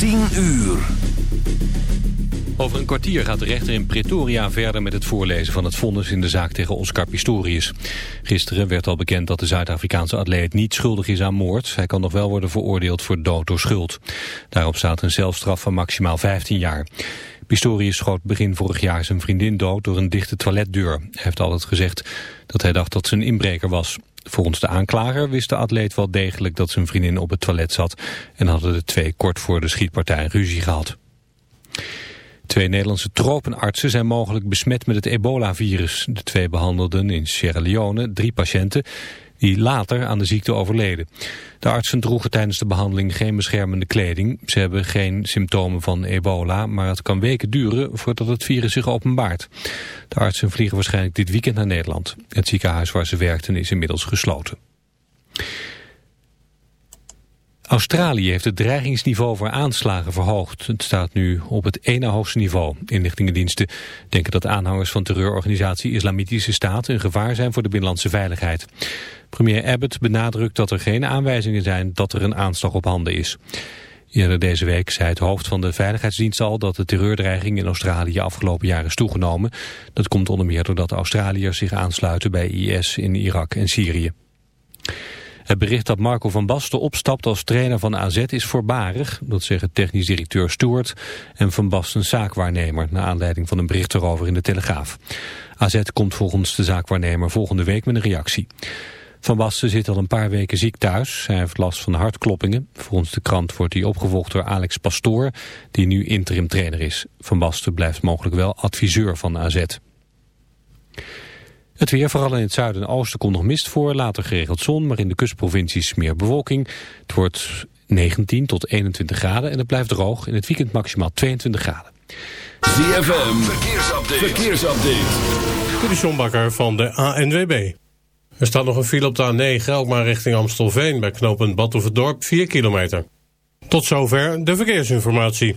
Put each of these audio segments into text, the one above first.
10 uur. Over een kwartier gaat de rechter in Pretoria verder met het voorlezen van het vonnis in de zaak tegen Oscar Pistorius. Gisteren werd al bekend dat de Zuid-Afrikaanse atleet niet schuldig is aan moord. Hij kan nog wel worden veroordeeld voor dood door schuld. Daarop staat een zelfstraf van maximaal 15 jaar. Pistorius schoot begin vorig jaar zijn vriendin dood door een dichte toiletdeur. Hij heeft altijd gezegd dat hij dacht dat ze een inbreker was. Volgens de aanklager wist de atleet wel degelijk dat zijn vriendin op het toilet zat... en hadden de twee kort voor de schietpartij ruzie gehad. Twee Nederlandse tropenartsen zijn mogelijk besmet met het ebola-virus. De twee behandelden in Sierra Leone drie patiënten die later aan de ziekte overleden. De artsen droegen tijdens de behandeling geen beschermende kleding. Ze hebben geen symptomen van ebola, maar het kan weken duren voordat het virus zich openbaart. De artsen vliegen waarschijnlijk dit weekend naar Nederland. Het ziekenhuis waar ze werkten is inmiddels gesloten. Australië heeft het dreigingsniveau voor aanslagen verhoogd. Het staat nu op het ene hoogste niveau. Inlichtingendiensten denken dat aanhangers van terreurorganisatie Islamitische Staat een gevaar zijn voor de binnenlandse veiligheid. Premier Abbott benadrukt dat er geen aanwijzingen zijn dat er een aanslag op handen is. Eerder deze week zei het hoofd van de Veiligheidsdienst al dat de terreurdreiging in Australië afgelopen jaar is toegenomen. Dat komt onder meer doordat Australiërs zich aansluiten bij IS in Irak en Syrië. Het bericht dat Marco van Basten opstapt als trainer van AZ is voorbarig. Dat zeggen technisch directeur Stewart en Van Basten zaakwaarnemer... naar aanleiding van een bericht erover in de Telegraaf. AZ komt volgens de zaakwaarnemer volgende week met een reactie. Van Basten zit al een paar weken ziek thuis. Hij heeft last van hartkloppingen. Volgens de krant wordt hij opgevolgd door Alex Pastoor... die nu interim trainer is. Van Basten blijft mogelijk wel adviseur van AZ. Het weer, vooral in het zuiden en oosten, komt nog mist voor. Later geregeld zon, maar in de kustprovincies meer bewolking. Het wordt 19 tot 21 graden en het blijft droog. In het weekend maximaal 22 graden. ZFM, verkeersupdate. verkeersupdate. De Sjombakker van de ANWB. Er staat nog een file op de A9, Elkmaar richting Amstelveen... bij knooppunt Badhoevedorp, 4 kilometer. Tot zover de verkeersinformatie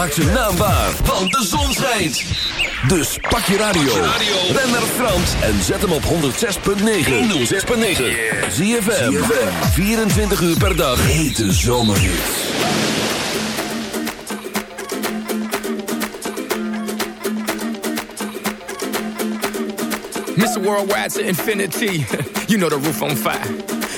Maak zijn naam waar, want de zon schijnt. Dus pak je radio. Ben naar Frans en zet hem op 106.9. 106.9. ZFM. 24 uur per dag. Hete zomerhits. Mr. Worldwide to infinity. you know the roof on fire.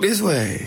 "Walk this way."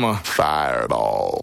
Mama. all.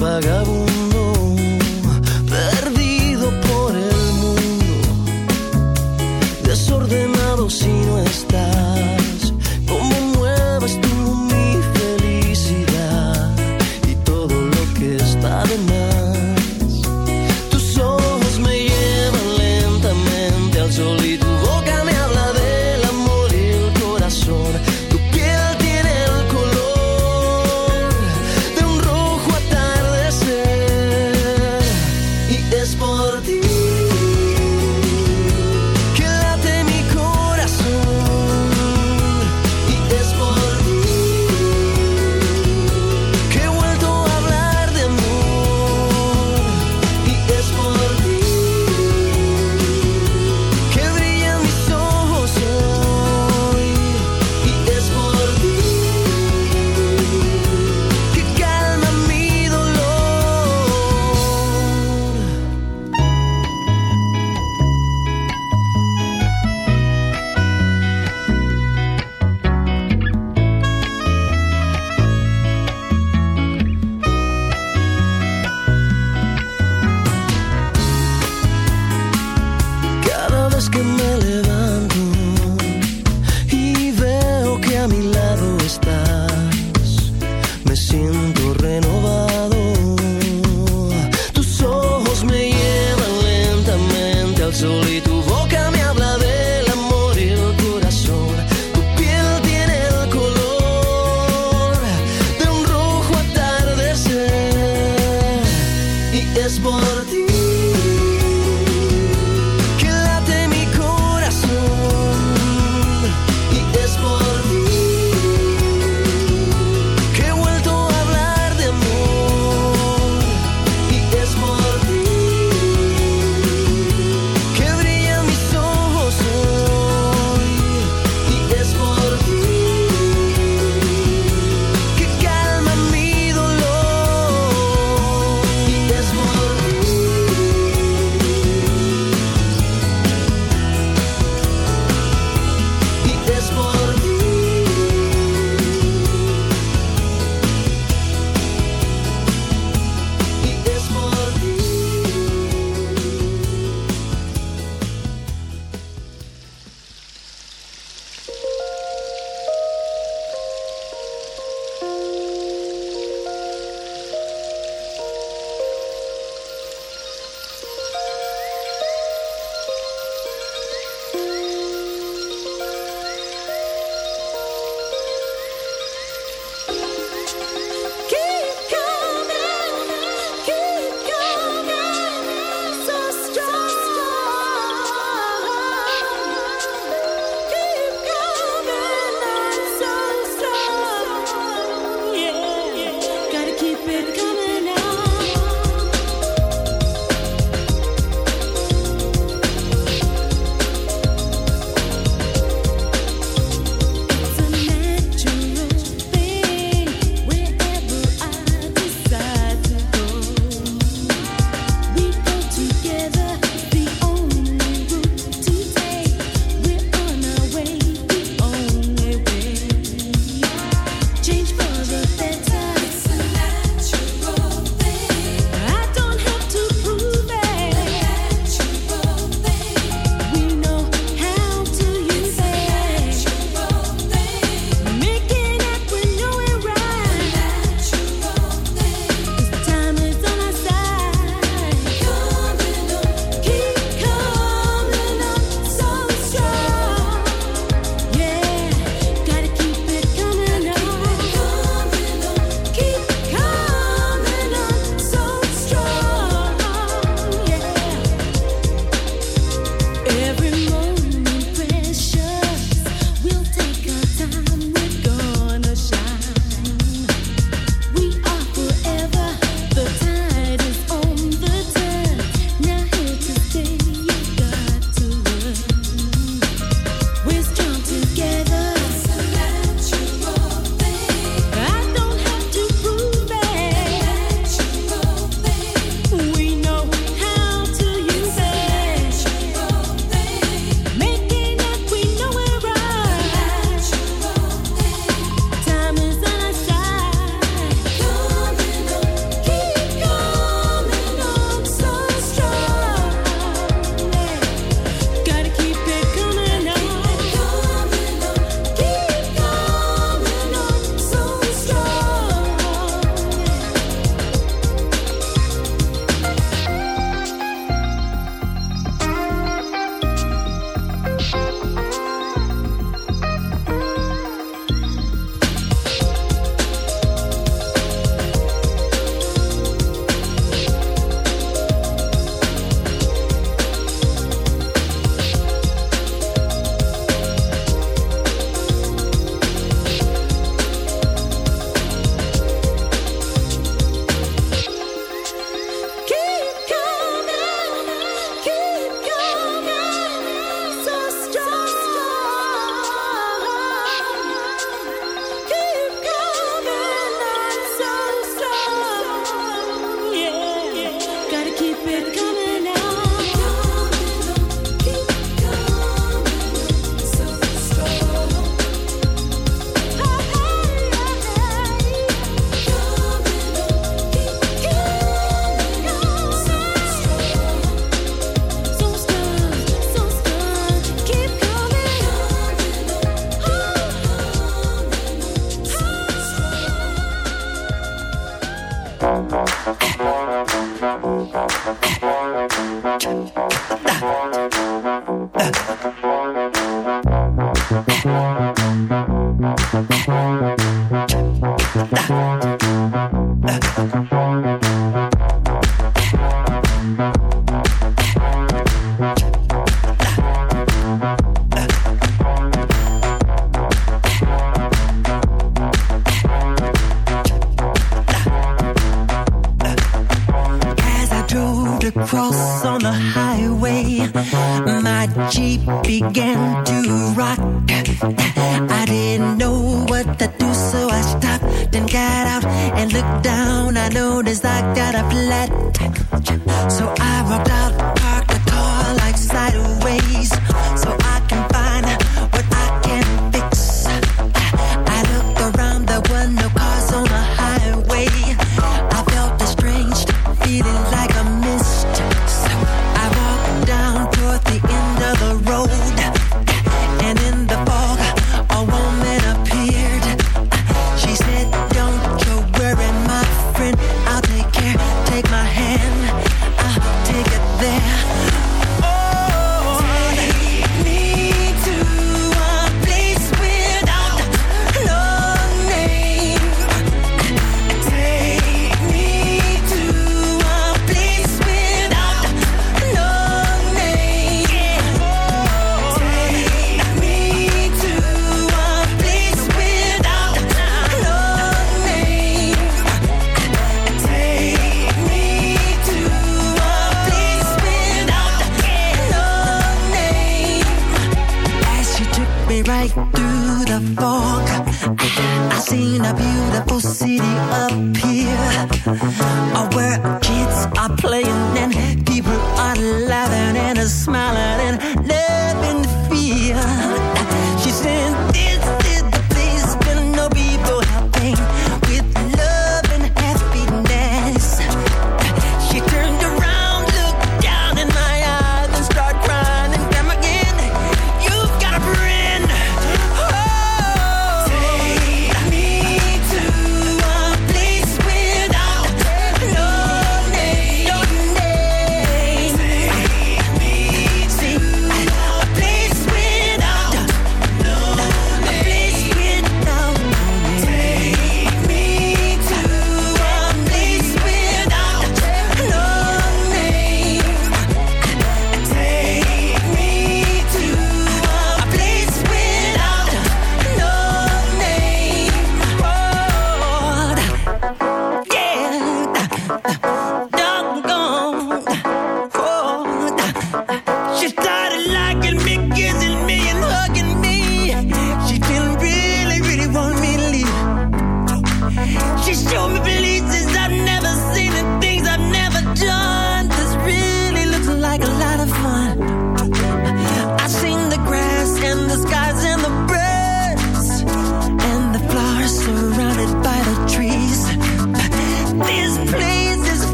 vagabundo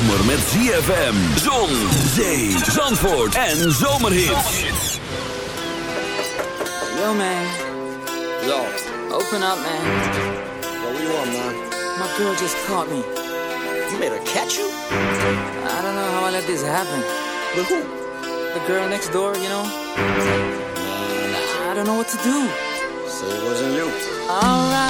zomer met ZFM, zon, zee, zandvoort en zomerhits. Yo, man. Yo. Open up, man. Yo, what you want, man? My girl just caught me. You made her catch you? I don't know how I let this happen. With who? The girl next door, you know? I don't know what to do. Say it wasn't you. Alright.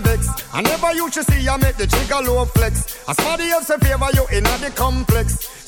a vex. I never used to see I make the jigger low flex. As somebody else in favor you in a the complex.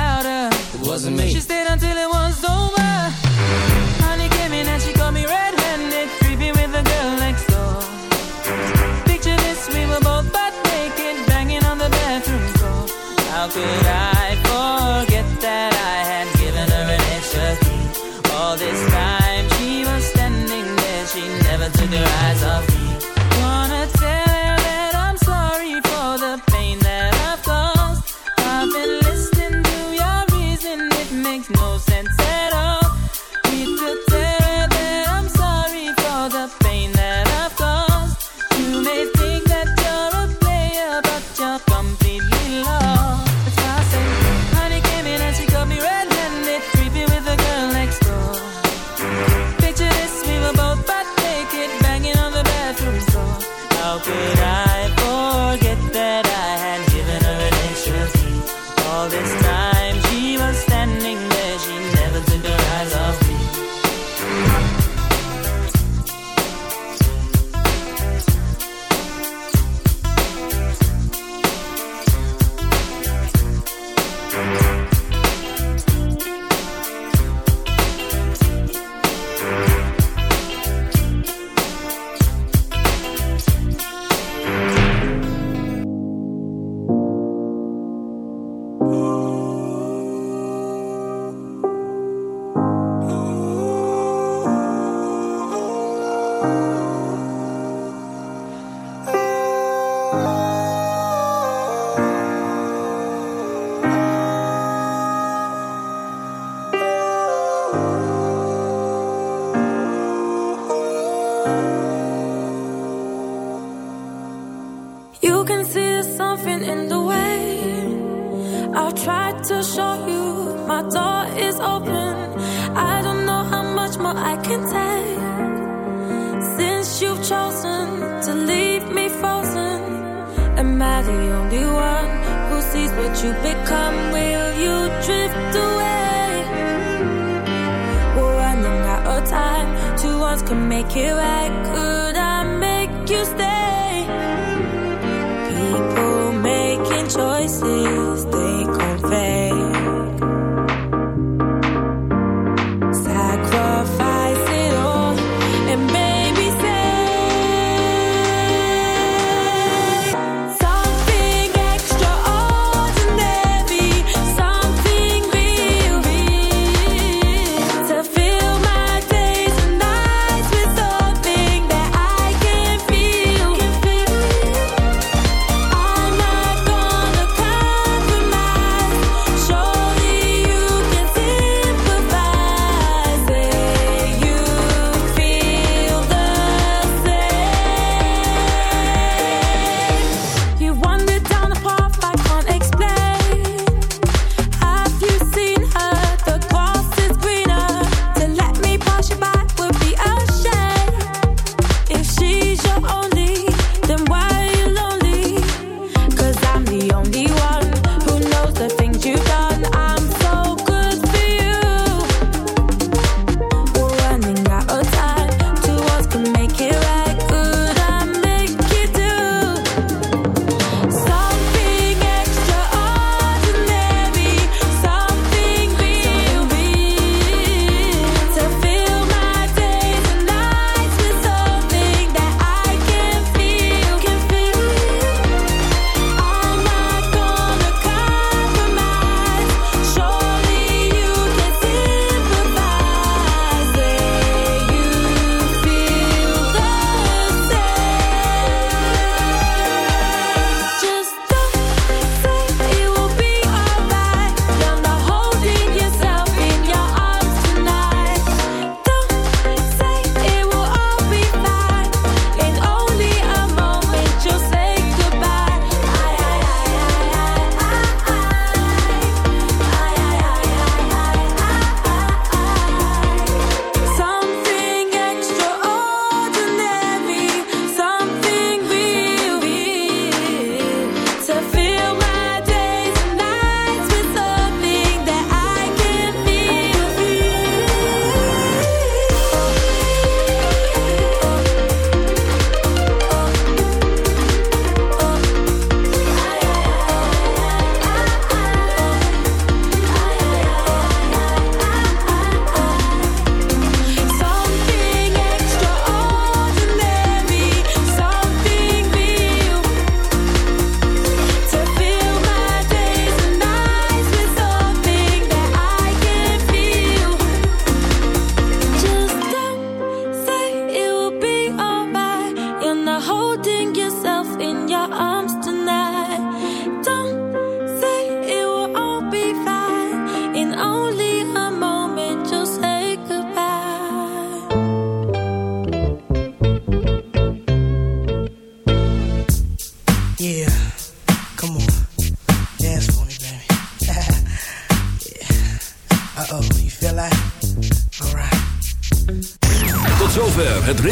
louder. It wasn't me. She stayed until it was over. Honey came in and she caught me red-handed, Ones can make it right. Could I make you stay?